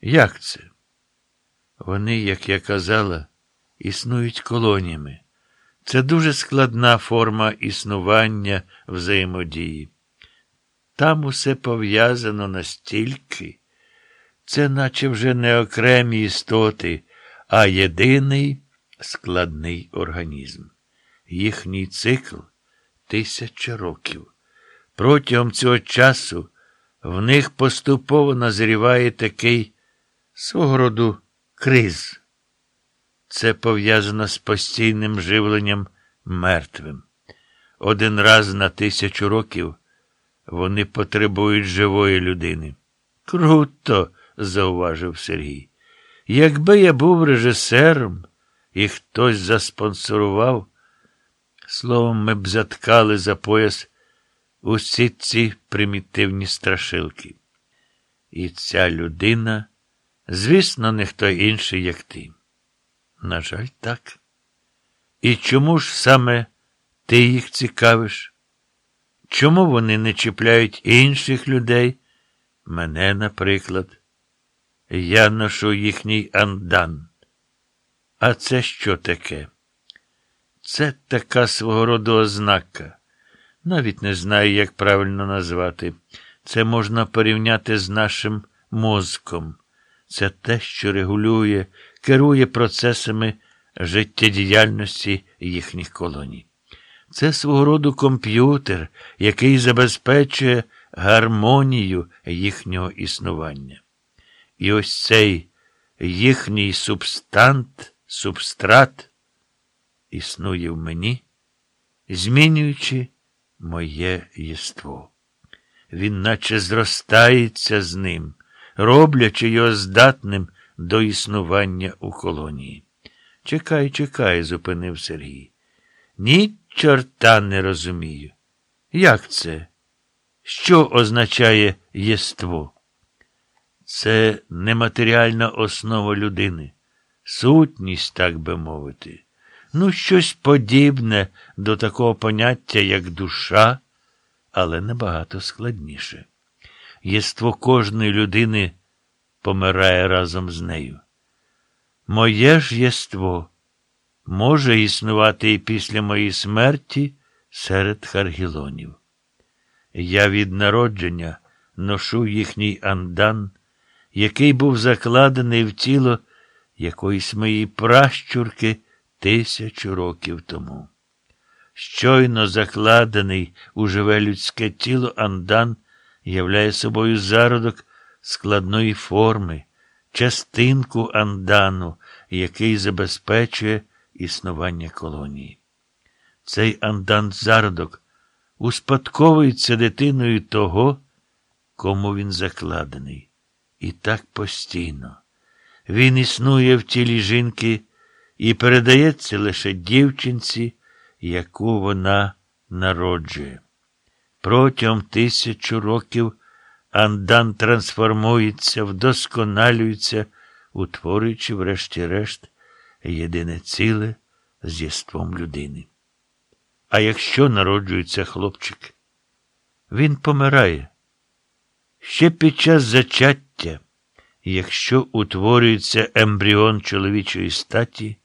Як це? Вони, як я казала, існують колоніями. Це дуже складна форма існування взаємодії. Там усе пов'язано настільки, це наче вже не окремі істоти, а єдиний складний організм. Їхній цикл тисяча років. Протягом цього часу в них поступово назріває такий свого роду криз. Це пов'язано з постійним живленням мертвим. Один раз на тисячу років вони потребують живої людини. Круто, зауважив Сергій. Якби я був режисером і хтось заспонсорував, словом, ми б заткали за пояс усі ці примітивні страшилки. І ця людина, звісно, не хто інший, як ти. На жаль, так. І чому ж саме ти їх цікавиш? Чому вони не чіпляють інших людей? Мене, наприклад. Я ношу їхній андан. А це що таке? Це така свого роду ознака. Навіть не знаю, як правильно назвати. Це можна порівняти з нашим мозком. Це те, що регулює, керує процесами життєдіяльності їхніх колоній. Це свого роду комп'ютер, який забезпечує гармонію їхнього існування. І ось цей їхній субстант, субстрат існує в мені, змінюючи моє єство. Він наче зростається з ним, роблячи його здатним до існування у колонії. Чекай, чекай, зупинив Сергій. Ні чорта не розумію. Як це? Що означає єство? Це нематеріальна основа людини, сутність, так би мовити. Ну, щось подібне до такого поняття, як душа, але набагато складніше. Єство кожної людини помирає разом з нею. Моє ж єство може існувати і після моєї смерті серед харгілонів. Я від народження ношу їхній андан, який був закладений в тіло якоїсь моєї пращурки тисячу років тому. Щойно закладений у живе людське тіло андан являє собою зародок складної форми, частинку андану, який забезпечує існування колонії. Цей андан зародок успадковується дитиною того, кому він закладений. І так постійно. Він існує в тілі жінки і передається лише дівчинці, яку вона народжує. Протягом тисячу років Андан трансформується, вдосконалюється, утворюючи, врешті-решт, єдине ціле з єством людини. А якщо народжується хлопчик, він помирає. Ще під час зачаття, якщо утворюється ембріон чоловічої статі,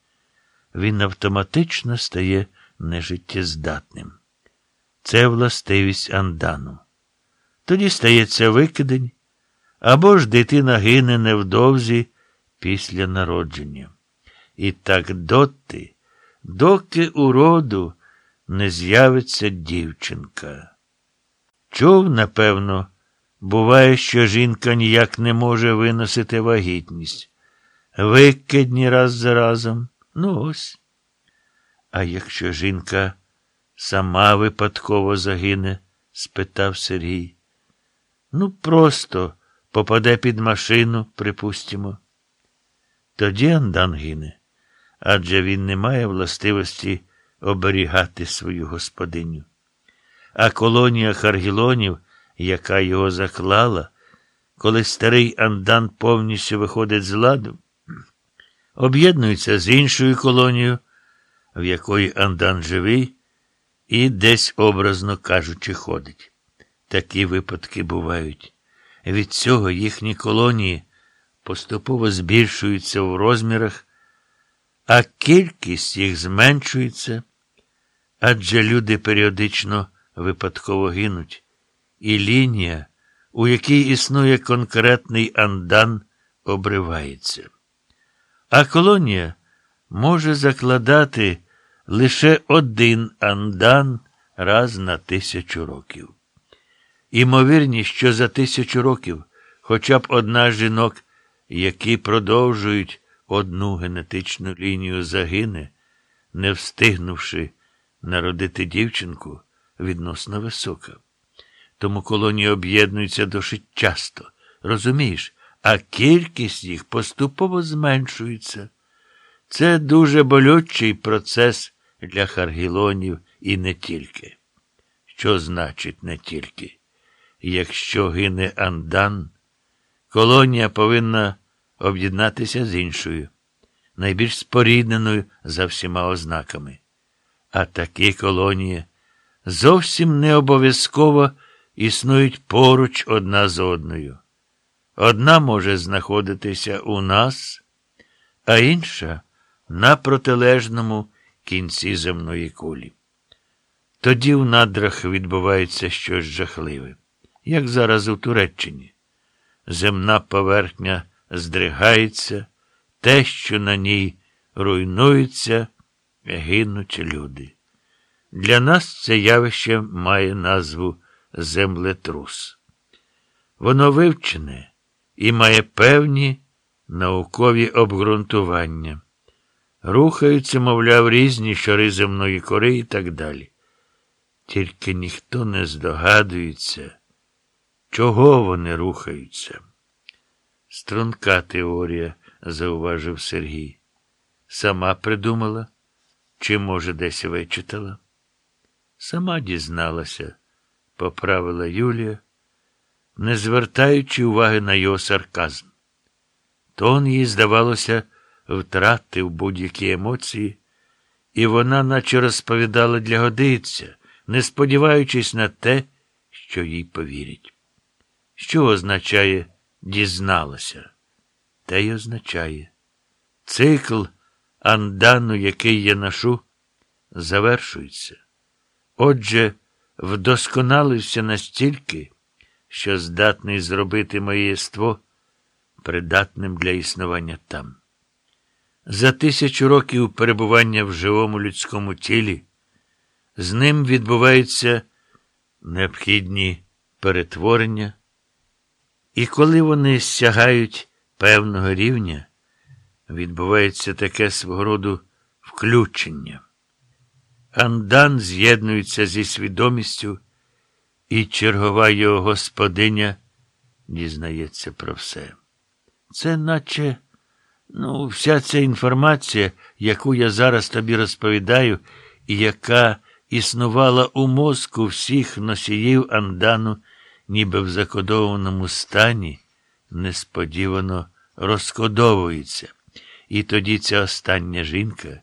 він автоматично стає нежиттєздатним. Це властивість андану. Тоді стається викидень, або ж дитина гине невдовзі після народження. І так доти, доки у роду не з'явиться дівчинка. Чув, напевно, буває, що жінка ніяк не може виносити вагітність. Викидні раз за разом. Ну ось. А якщо жінка сама випадково загине? спитав Сергій. Ну, просто попаде під машину, припустимо. Тоді Андан гине, адже він не має властивості оберігати свою господиню. А колонія Харгілонів, яка його заклала, коли старий Андан повністю виходить з ладу, об'єднується з іншою колонією, в якої Андан живий, і десь, образно кажучи, ходить. Такі випадки бувають. Від цього їхні колонії поступово збільшуються в розмірах, а кількість їх зменшується, адже люди періодично випадково гинуть, і лінія, у якій існує конкретний андан, обривається. А колонія може закладати лише один андан раз на тисячу років. Імовірність, що за тисячу років хоча б одна з жінок, які продовжують одну генетичну лінію, загине, не встигнувши народити дівчинку, відносно висока. Тому колонії об'єднуються досить часто, розумієш, а кількість їх поступово зменшується. Це дуже болючий процес для харгілонів і не тільки. Що значить не тільки? Якщо гине Андан, колонія повинна об'єднатися з іншою, найбільш спорідненою за всіма ознаками. А такі колонії зовсім не обов'язково існують поруч одна з одною. Одна може знаходитися у нас, а інша на протилежному кінці земної кулі. Тоді в надрах відбувається щось жахливе, як зараз у Туреччині. Земна поверхня здригається, те, що на ній руйнується, гинуть люди. Для нас це явище має назву землетрус. Воно вивчене і має певні наукові обґрунтування. Рухаються, мовляв, різні шари земної кори і так далі. Тільки ніхто не здогадується, чого вони рухаються. Струнка теорія, зауважив Сергій. Сама придумала, чи, може, десь вичитала? Сама дізналася, поправила Юлія, не звертаючи уваги на його сарказм. Тон їй, здавалося, втратив будь-які емоції, і вона наче розповідала для годиця, не сподіваючись на те, що їй повірять. Що означає дізналася? Те й означає. Цикл андану, який я ношу, завершується. Отже, вдосконалився настільки, що здатний зробити моє єство придатним для існування там. За тисячу років перебування в живому людському тілі з ним відбуваються необхідні перетворення, і коли вони сягають певного рівня, відбувається таке свого роду включення. Андан з'єднується зі свідомістю, і чергова його господиня дізнається про все. Це наче, ну, вся ця інформація, яку я зараз тобі розповідаю, і яка існувала у мозку всіх носіїв Андану, ніби в закодованому стані, несподівано розкодовується. І тоді ця остання жінка